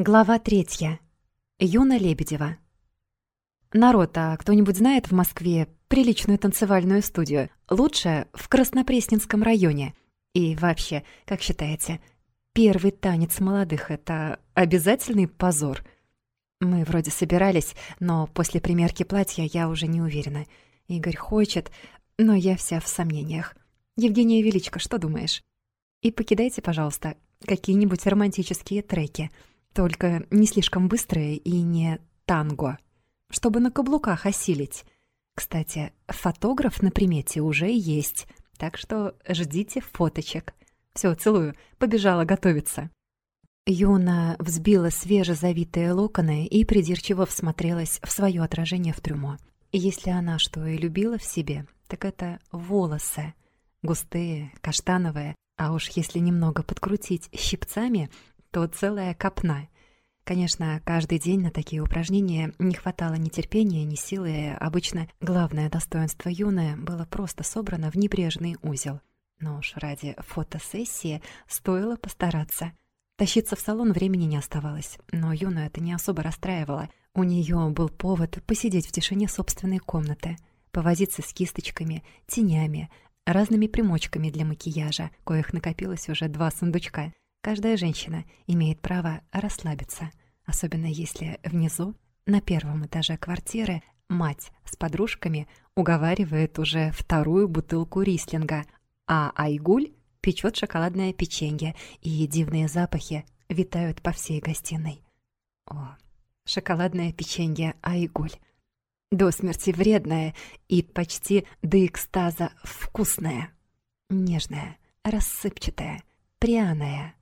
Глава третья. Юна Лебедева. Народ, а кто-нибудь знает в Москве приличную танцевальную студию? Лучше в Краснопресненском районе. И вообще, как считаете, первый танец молодых — это обязательный позор? Мы вроде собирались, но после примерки платья я уже не уверена. Игорь хочет, но я вся в сомнениях. Евгения Величко, что думаешь? И покидайте, пожалуйста, какие-нибудь романтические треки — только не слишком быстрые и не танго, чтобы на каблуках осилить. Кстати, фотограф на примете уже есть, так что ждите фоточек. Все, целую, побежала готовиться. Юна взбила свежезавитые локоны и придирчиво всмотрелась в свое отражение в трюмо. если она что и любила в себе, так это волосы. Густые, каштановые, а уж если немного подкрутить щипцами, то целая копна. Конечно, каждый день на такие упражнения не хватало ни терпения, ни силы. Обычно главное достоинство юное было просто собрано в небрежный узел. Но уж ради фотосессии стоило постараться. Тащиться в салон времени не оставалось, но Юну это не особо расстраивало. У нее был повод посидеть в тишине собственной комнаты, повозиться с кисточками, тенями, разными примочками для макияжа, коих накопилось уже два сундучка. Каждая женщина имеет право расслабиться, особенно если внизу, на первом этаже квартиры, мать с подружками уговаривает уже вторую бутылку рислинга, а Айгуль печет шоколадное печенье, и дивные запахи витают по всей гостиной. О, шоколадное печенье Айгуль. До смерти вредное и почти до экстаза вкусное. Нежное, рассыпчатое, пряное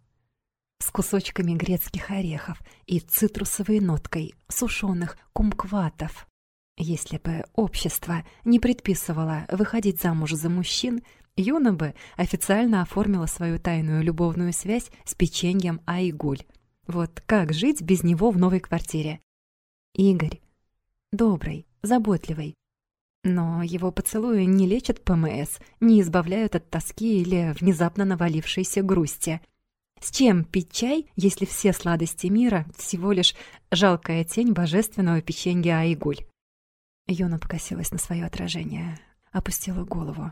с кусочками грецких орехов и цитрусовой ноткой сушеных кумкватов. Если бы общество не предписывало выходить замуж за мужчин, Юна бы официально оформила свою тайную любовную связь с печеньем Айгуль. Вот как жить без него в новой квартире? Игорь. Добрый, заботливый. Но его поцелуи не лечат ПМС, не избавляют от тоски или внезапно навалившейся грусти – с чем пить чай, если все сладости мира — всего лишь жалкая тень божественного печенья Айгуль? Юна покосилась на свое отражение, опустила голову,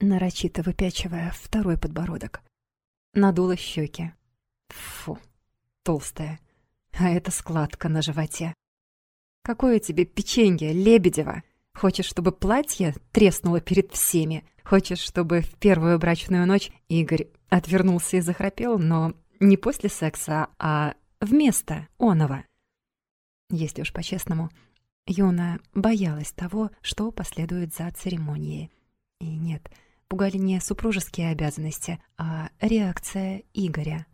нарочито выпячивая второй подбородок. Надула щеки. Фу, толстая. А это складка на животе. Какое тебе печенье, Лебедева? Хочешь, чтобы платье треснуло перед всеми? Хочешь, чтобы в первую брачную ночь Игорь отвернулся и захрапел, но не после секса, а вместо оного? Если уж по-честному, Юна боялась того, что последует за церемонией. И нет, пугали не супружеские обязанности, а реакция Игоря.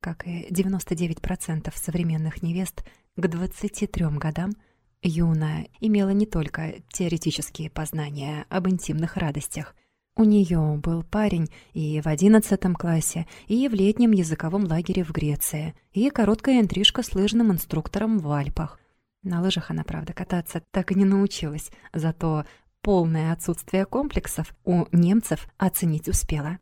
Как и 99% современных невест, к 23 годам – Юна имела не только теоретические познания об интимных радостях. У нее был парень и в одиннадцатом классе, и в летнем языковом лагере в Греции, и короткая интрижка с лыжным инструктором в Альпах. На лыжах она, правда, кататься так и не научилась, зато полное отсутствие комплексов у немцев оценить успела.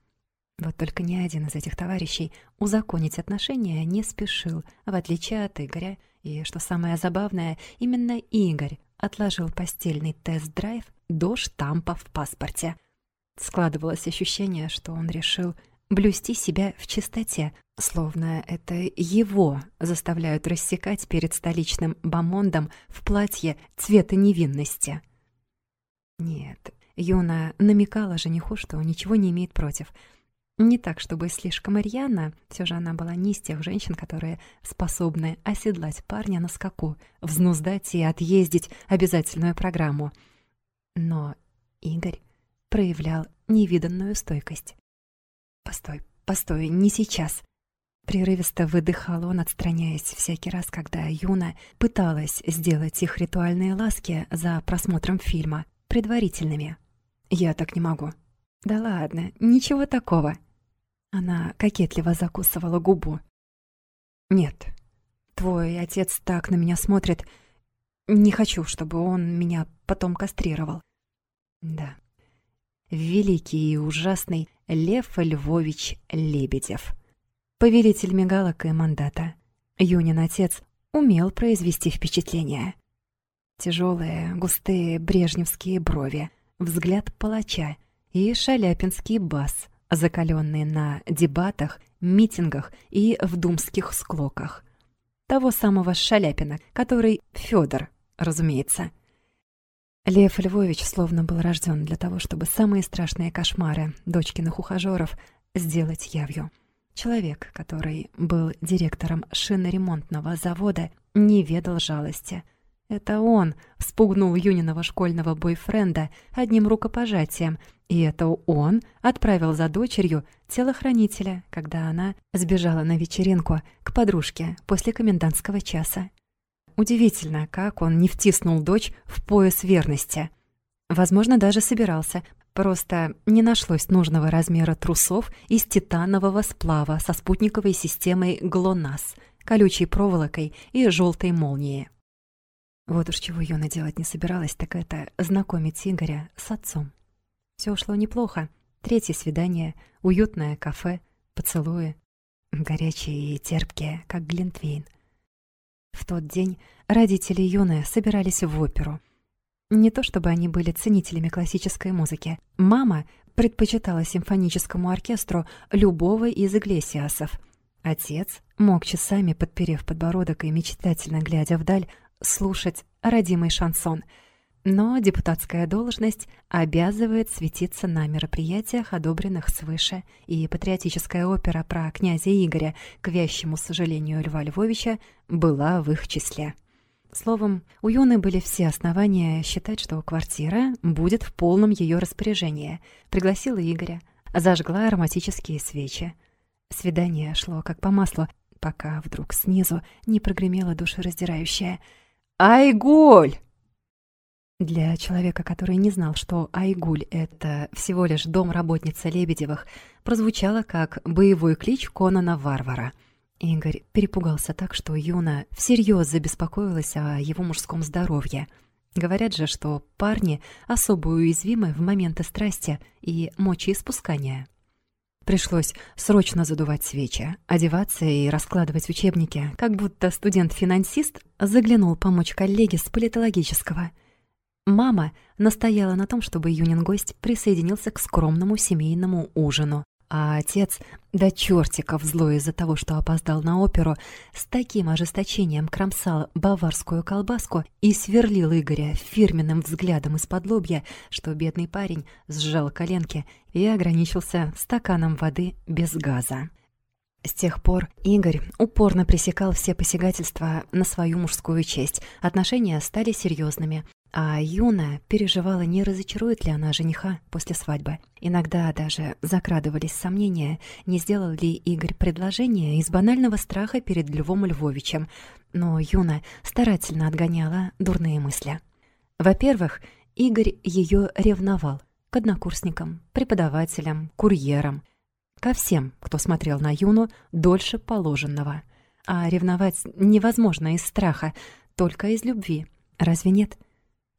Вот только ни один из этих товарищей узаконить отношения не спешил, в отличие от Игоря, и, что самое забавное, именно Игорь отложил постельный тест-драйв до штампа в паспорте. Складывалось ощущение, что он решил блюсти себя в чистоте, словно это его заставляют рассекать перед столичным бомондом в платье цвета невинности. Нет, Юна намекала жениху, что ничего не имеет против — не так, чтобы слишком рьяно, все же она была не из тех женщин, которые способны оседлать парня на скаку, взнуздать и отъездить обязательную программу. Но Игорь проявлял невиданную стойкость. «Постой, постой, не сейчас!» Прерывисто выдыхал он, отстраняясь всякий раз, когда Юна пыталась сделать их ритуальные ласки за просмотром фильма предварительными. «Я так не могу», «Да ладно, ничего такого». Она кокетливо закусывала губу. «Нет, твой отец так на меня смотрит. Не хочу, чтобы он меня потом кастрировал». «Да, великий и ужасный Лев Львович Лебедев, повелитель мигалок и мандата, Юнин отец умел произвести впечатление. Тяжелые, густые брежневские брови, взгляд палача и шаляпинский бас, закаленный на дебатах, митингах и в думских склоках. Того самого Шаляпина, который Федор, разумеется. Лев Львович словно был рожден для того, чтобы самые страшные кошмары дочкиных ухажеров сделать явью. Человек, который был директором шиноремонтного завода, не ведал жалости. Это он спугнул Юниного школьного бойфренда одним рукопожатием, и это он отправил за дочерью телохранителя, когда она сбежала на вечеринку к подружке после комендантского часа. Удивительно, как он не втиснул дочь в пояс верности. Возможно, даже собирался, Просто не нашлось нужного размера трусов из титанового сплава со спутниковой системой ГЛОНАСС, колючей проволокой и желтой молнией. Вот уж чего Юна делать не собиралась, так это знакомить Игоря с отцом. Все ушло неплохо. Третье свидание, уютное кафе, поцелуи. Горячие и терпкие, как глинтвейн. В тот день родители Юны собирались в оперу — не то чтобы они были ценителями классической музыки. Мама предпочитала симфоническому оркестру любого из Иглесиасов. Отец мог часами, подперев подбородок и мечтательно глядя вдаль, слушать родимый шансон. Но депутатская должность обязывает светиться на мероприятиях, одобренных свыше, и патриотическая опера про князя Игоря, к вящему сожалению Льва Львовича, была в их числе. Словом, у Юны были все основания считать, что квартира будет в полном ее распоряжении. Пригласила Игоря, зажгла ароматические свечи. Свидание шло как по маслу, пока вдруг снизу не прогремело душераздирающее «Айгуль!». Для человека, который не знал, что Айгуль — это всего лишь дом работницы Лебедевых, прозвучало как боевой клич Конана-варвара — Игорь перепугался так, что Юна всерьез забеспокоилась о его мужском здоровье. Говорят же, что парни особо уязвимы в моменты страсти и мочеиспускания. Пришлось срочно задувать свечи, одеваться и раскладывать учебники, как будто студент-финансист заглянул помочь коллеге с политологического. Мама настояла на том, чтобы Юнин гость присоединился к скромному семейному ужину, а отец, до чертиков злой из-за того, что опоздал на оперу, с таким ожесточением кромсал баварскую колбаску и сверлил Игоря фирменным взглядом из-под лобья, что бедный парень сжал коленки и ограничился стаканом воды без газа. С тех пор Игорь упорно пресекал все посягательства на свою мужскую честь. Отношения стали серьезными, а Юна переживала, не разочарует ли она жениха после свадьбы. Иногда даже закрадывались сомнения, не сделал ли Игорь предложение из банального страха перед Львом Львовичем. Но Юна старательно отгоняла дурные мысли. Во-первых, Игорь ее ревновал к однокурсникам, преподавателям, курьерам, ко всем, кто смотрел на Юну дольше положенного. А ревновать невозможно из страха, только из любви. Разве нет? —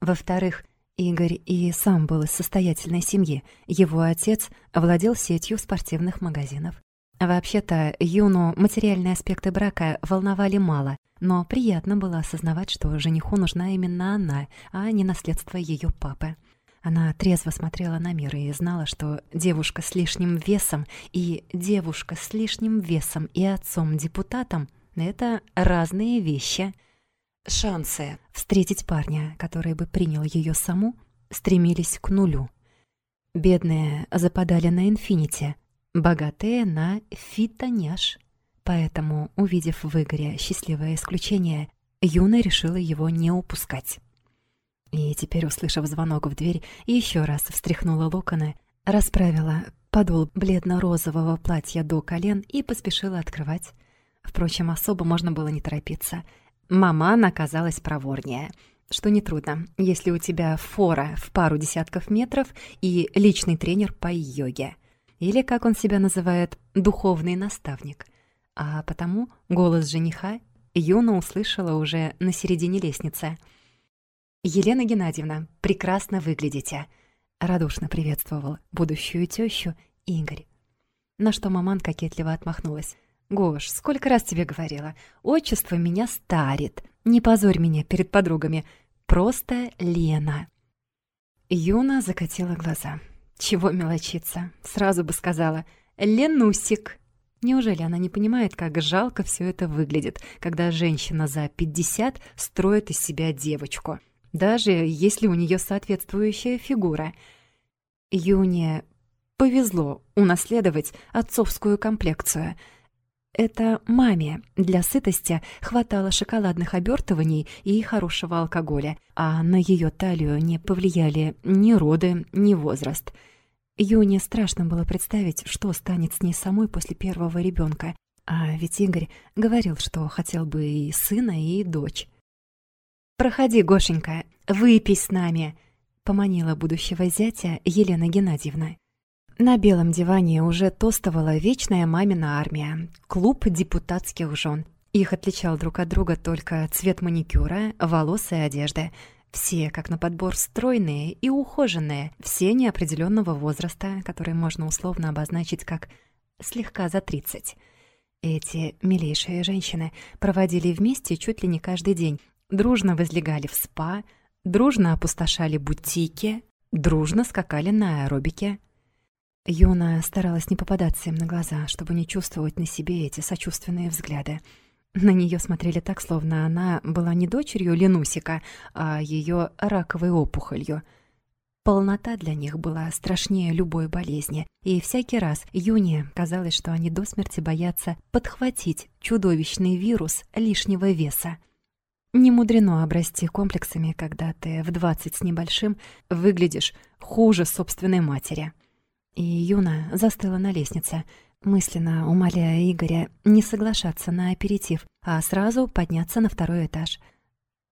во-вторых, Игорь и сам был из состоятельной семьи. Его отец владел сетью спортивных магазинов. Вообще-то, Юну материальные аспекты брака волновали мало, но приятно было осознавать, что жениху нужна именно она, а не наследство ее папы. Она трезво смотрела на мир и знала, что девушка с лишним весом и девушка с лишним весом и отцом-депутатом — это разные вещи — Шансы встретить парня, который бы принял ее саму, стремились к нулю. Бедные западали на инфинити, богатые на фитоняш. Поэтому, увидев в Игоре счастливое исключение, Юна решила его не упускать. И теперь, услышав звонок в дверь, еще раз встряхнула локоны, расправила подол бледно-розового платья до колен и поспешила открывать. Впрочем, особо можно было не торопиться — Маман оказалась проворнее. Что нетрудно, если у тебя фора в пару десятков метров и личный тренер по йоге. Или, как он себя называет, духовный наставник. А потому голос жениха Юна услышала уже на середине лестницы. «Елена Геннадьевна, прекрасно выглядите!» Радушно приветствовал будущую тещу Игорь. На что маман кокетливо отмахнулась. Гош, сколько раз тебе говорила, отчество меня старит. Не позорь меня перед подругами. Просто Лена. Юна закатила глаза. Чего мелочиться? Сразу бы сказала «Ленусик». Неужели она не понимает, как жалко все это выглядит, когда женщина за 50 строит из себя девочку, даже если у нее соответствующая фигура? Юне повезло унаследовать отцовскую комплекцию. Это маме для сытости хватало шоколадных обертываний и хорошего алкоголя, а на ее талию не повлияли ни роды, ни возраст — Юне страшно было представить, что станет с ней самой после первого ребенка. А ведь Игорь говорил, что хотел бы и сына, и дочь. «Проходи, Гошенька, выпей с нами», — поманила будущего зятя Елена Геннадьевна. На белом диване уже тостовала вечная мамина армия, клуб депутатских жен. Их отличал друг от друга только цвет маникюра, волос и одежды — все, как на подбор, стройные и ухоженные, все неопределенного возраста, который можно условно обозначить как слегка за 30. Эти милейшие женщины проводили вместе чуть ли не каждый день, дружно возлегали в спа, дружно опустошали бутики, дружно скакали на аэробике. Юна старалась не попадаться им на глаза, чтобы не чувствовать на себе эти сочувственные взгляды — на нее смотрели так, словно она была не дочерью Ленусика, а ее раковой опухолью. Полнота для них была страшнее любой болезни, и всякий раз Юне казалось, что они до смерти боятся подхватить чудовищный вирус лишнего веса. Не мудрено обрасти комплексами, когда ты в двадцать с небольшим выглядишь хуже собственной матери. И Юна застыла на лестнице, мысленно умоляя Игоря не соглашаться на аперитив, а сразу подняться на второй этаж.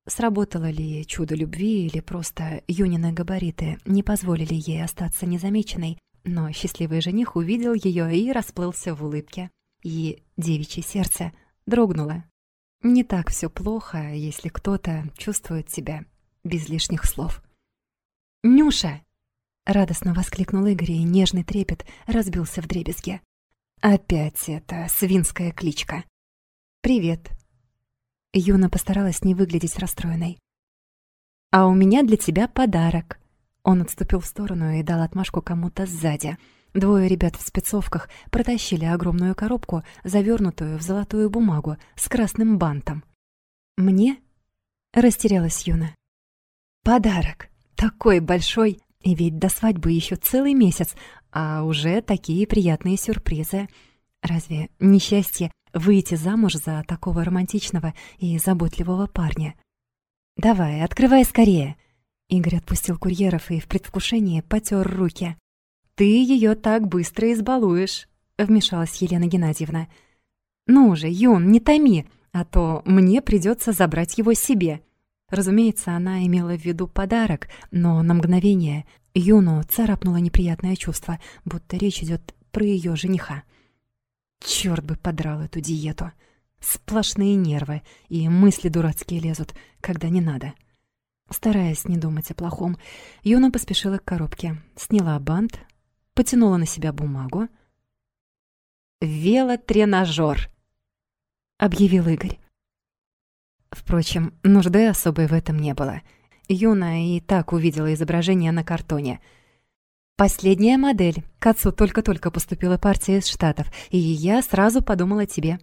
Сработало ли чудо любви или просто Юнины габариты не позволили ей остаться незамеченной, но счастливый жених увидел ее и расплылся в улыбке. И девичье сердце дрогнуло. Не так все плохо, если кто-то чувствует себя без лишних слов. «Нюша!» — радостно воскликнул Игорь, и нежный трепет разбился в дребезге. Опять эта свинская кличка. «Привет». Юна постаралась не выглядеть расстроенной. «А у меня для тебя подарок». Он отступил в сторону и дал отмашку кому-то сзади. Двое ребят в спецовках протащили огромную коробку, завернутую в золотую бумагу с красным бантом. «Мне?» — растерялась Юна. «Подарок! Такой большой! И ведь до свадьбы еще целый месяц, а уже такие приятные сюрпризы. Разве несчастье выйти замуж за такого романтичного и заботливого парня? «Давай, открывай скорее!» Игорь отпустил курьеров и в предвкушении потер руки. «Ты ее так быстро избалуешь!» — вмешалась Елена Геннадьевна. «Ну же, Юн, не томи, а то мне придется забрать его себе!» Разумеется, она имела в виду подарок, но на мгновение Юну царапнуло неприятное чувство, будто речь идет про ее жениха. Черт бы подрал эту диету. Сплошные нервы, и мысли дурацкие лезут, когда не надо. Стараясь не думать о плохом, Юна поспешила к коробке, сняла бант, потянула на себя бумагу. «Велотренажер!» — объявил Игорь. Впрочем, нужды особой в этом не было — Юна и так увидела изображение на картоне. «Последняя модель. К отцу только-только поступила партия из Штатов, и я сразу подумала о тебе».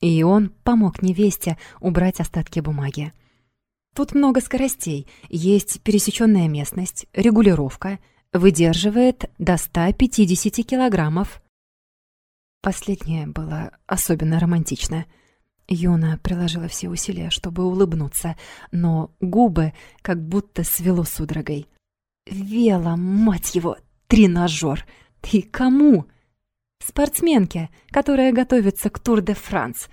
И он помог невесте убрать остатки бумаги. Тут много скоростей. Есть пересеченная местность, регулировка. Выдерживает до 150 килограммов. Последнее было особенно романтично — Юна приложила все усилия, чтобы улыбнуться, но губы как будто свело судорогой. «Вело, мать его, тренажер! Ты кому?» «Спортсменке, которая готовится к Тур-де-Франс»,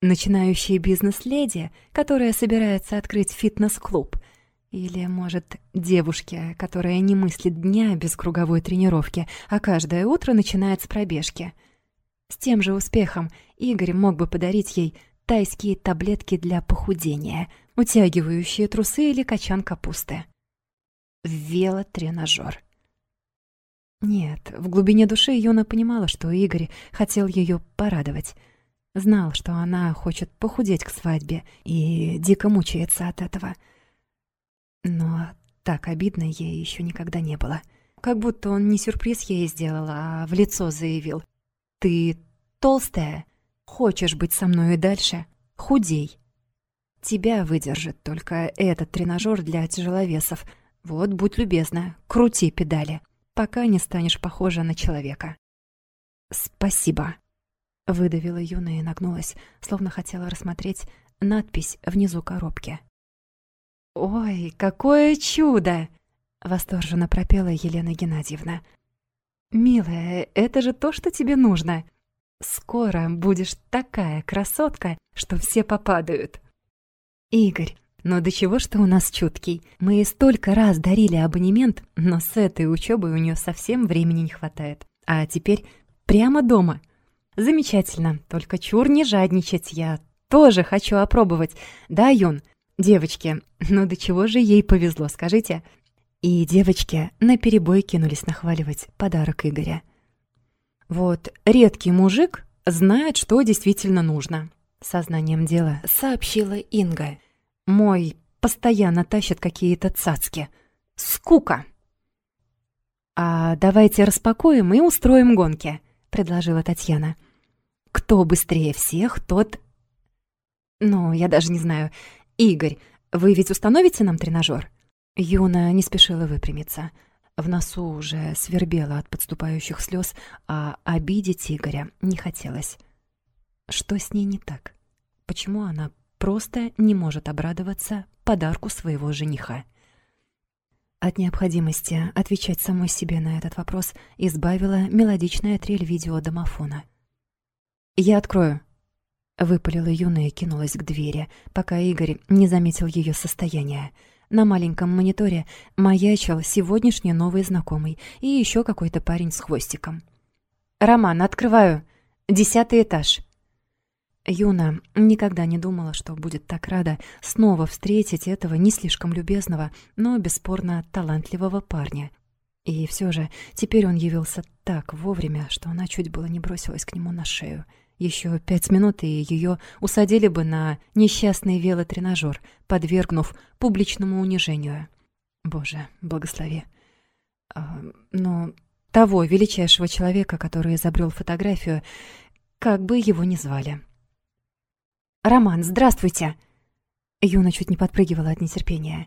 начинающей бизнес-леди, которая собирается открыть фитнес-клуб. Или, может, девушке, которая не мыслит дня без круговой тренировки, а каждое утро начинает с пробежки. С тем же успехом Игорь мог бы подарить ей тайские таблетки для похудения, утягивающие трусы или качан капусты. Велотренажер. Нет, в глубине души Юна понимала, что Игорь хотел ее порадовать. Знал, что она хочет похудеть к свадьбе и дико мучается от этого. Но так обидно ей еще никогда не было. Как будто он не сюрприз ей сделал, а в лицо заявил. «Ты толстая? Хочешь быть со мной и дальше? Худей!» Тебя выдержит только этот тренажер для тяжеловесов. Вот, будь любезна, крути педали, пока не станешь похожа на человека. «Спасибо», — выдавила Юна и нагнулась, словно хотела рассмотреть надпись внизу коробки. «Ой, какое чудо!» — восторженно пропела Елена Геннадьевна. «Милая, это же то, что тебе нужно. Скоро будешь такая красотка, что все попадают». «Игорь, но до чего что у нас чуткий? Мы ей столько раз дарили абонемент, но с этой учебой у нее совсем времени не хватает. А теперь прямо дома. Замечательно, только чур не жадничать, я тоже хочу опробовать. Да, Юн? Девочки, ну до чего же ей повезло, скажите?» И девочки наперебой кинулись нахваливать подарок Игоря. Вот редкий мужик знает, что действительно нужно. Сознанием дела сообщила Инга. Мой постоянно тащит какие-то цацки. Скука. А давайте распакуем и устроим гонки, предложила Татьяна. Кто быстрее всех, тот... Ну, я даже не знаю. Игорь, вы ведь установите нам тренажер? Юна не спешила выпрямиться. В носу уже свербело от подступающих слез, а обидеть Игоря не хотелось. Что с ней не так? Почему она просто не может обрадоваться подарку своего жениха. От необходимости отвечать самой себе на этот вопрос избавила мелодичная трель видеодомофона. «Я открою», — выпалила Юна и кинулась к двери, пока Игорь не заметил ее состояние. На маленьком мониторе маячил сегодняшний новый знакомый и еще какой-то парень с хвостиком. «Роман, открываю! Десятый этаж!» Юна никогда не думала, что будет так рада снова встретить этого не слишком любезного, но бесспорно талантливого парня. И все же теперь он явился так вовремя, что она чуть было не бросилась к нему на шею. Еще пять минут, и ее усадили бы на несчастный велотренажер, подвергнув публичному унижению. Боже, благослови. А, но того величайшего человека, который изобрел фотографию, как бы его ни звали. «Роман, здравствуйте!» Юна чуть не подпрыгивала от нетерпения.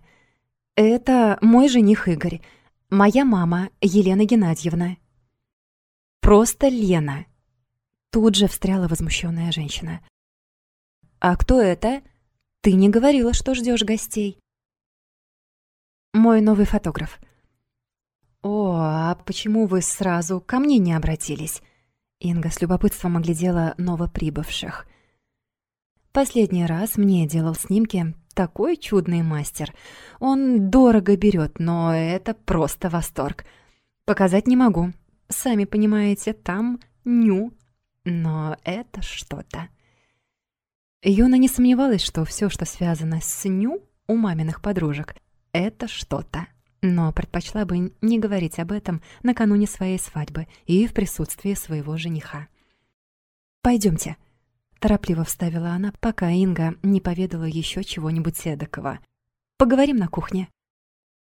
«Это мой жених Игорь, моя мама Елена Геннадьевна». «Просто Лена!» Тут же встряла возмущенная женщина. «А кто это? Ты не говорила, что ждешь гостей». «Мой новый фотограф». «О, а почему вы сразу ко мне не обратились?» Инга с любопытством оглядела новоприбывших. Последний раз мне делал снимки такой чудный мастер. Он дорого берет, но это просто восторг. Показать не могу. Сами понимаете, там ню. Но это что-то. Юна не сомневалась, что все, что связано с ню у маминых подружек, это что-то. Но предпочла бы не говорить об этом накануне своей свадьбы и в присутствии своего жениха. Пойдемте, Торопливо вставила она, пока Инга не поведала еще чего-нибудь эдакого. «Поговорим на кухне».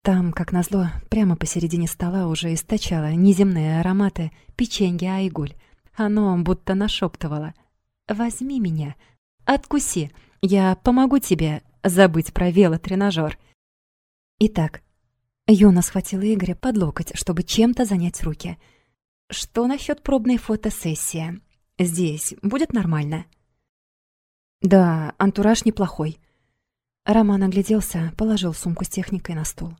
Там, как назло, прямо посередине стола уже источало неземные ароматы печенья айгуль. Оно будто нашептывало. «Возьми меня, откуси, я помогу тебе забыть про велотренажер». Итак, Юна схватила Игоря под локоть, чтобы чем-то занять руки. «Что насчет пробной фотосессии? Здесь будет нормально?» Да, антураж неплохой. Роман огляделся, положил сумку с техникой на стол.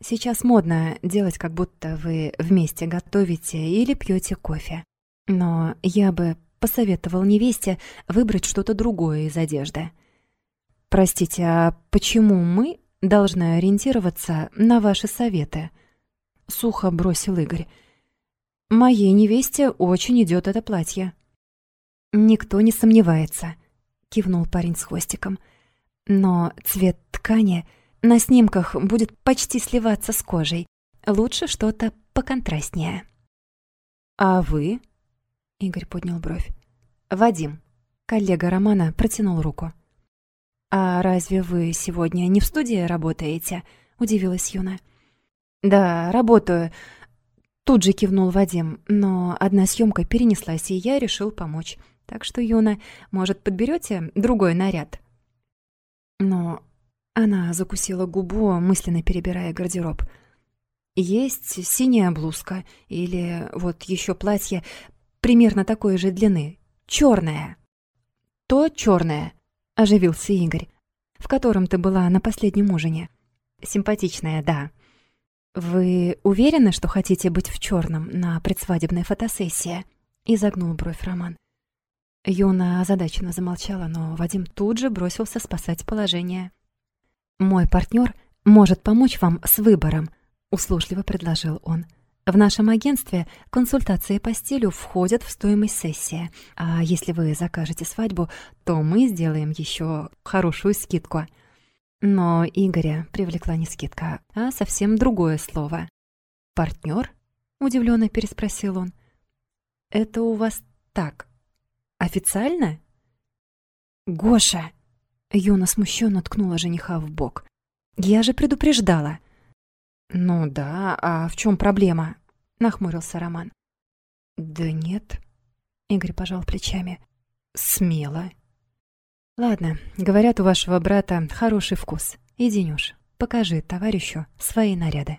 Сейчас модно делать, как будто вы вместе готовите или пьете кофе. Но я бы посоветовал невесте выбрать что-то другое из одежды. Простите, а почему мы должны ориентироваться на ваши советы? Сухо бросил Игорь. Моей невесте очень идет это платье. Никто не сомневается —— кивнул парень с хвостиком. «Но цвет ткани на снимках будет почти сливаться с кожей. Лучше что-то поконтрастнее». «А вы?» — Игорь поднял бровь. «Вадим, Коллега Романа протянул руку. «А разве вы сегодня не в студии работаете?» — удивилась Юна. «Да, работаю», — тут же кивнул Вадим, но одна съемка перенеслась, и я решил помочь. Так что, Юна, может, подберете другой наряд?» Но она закусила губу, мысленно перебирая гардероб. «Есть синяя блузка или вот еще платье примерно такой же длины, черное». «То черное», — оживился Игорь, «в котором ты была на последнем ужине. Симпатичная, да». «Вы уверены, что хотите быть в черном на предсвадебной фотосессии?» — изогнул бровь Роман. Юна озадаченно замолчала, но Вадим тут же бросился спасать положение. «Мой партнер может помочь вам с выбором», — услужливо предложил он. В нашем агентстве консультации по стилю входят в стоимость сессии. А если вы закажете свадьбу, то мы сделаем еще хорошую скидку. Но Игоря привлекла не скидка, а совсем другое слово. «Партнер?» — удивленно переспросил он. «Это у вас так, официально?» «Гоша!» — Юна смущенно ткнула жениха в бок. «Я же предупреждала!» «Ну да, а в чем проблема?» — нахмурился Роман. «Да нет», — Игорь пожал плечами. «Смело». «Ладно, говорят, у вашего брата хороший вкус. Иди, Нюш, покажи товарищу свои наряды».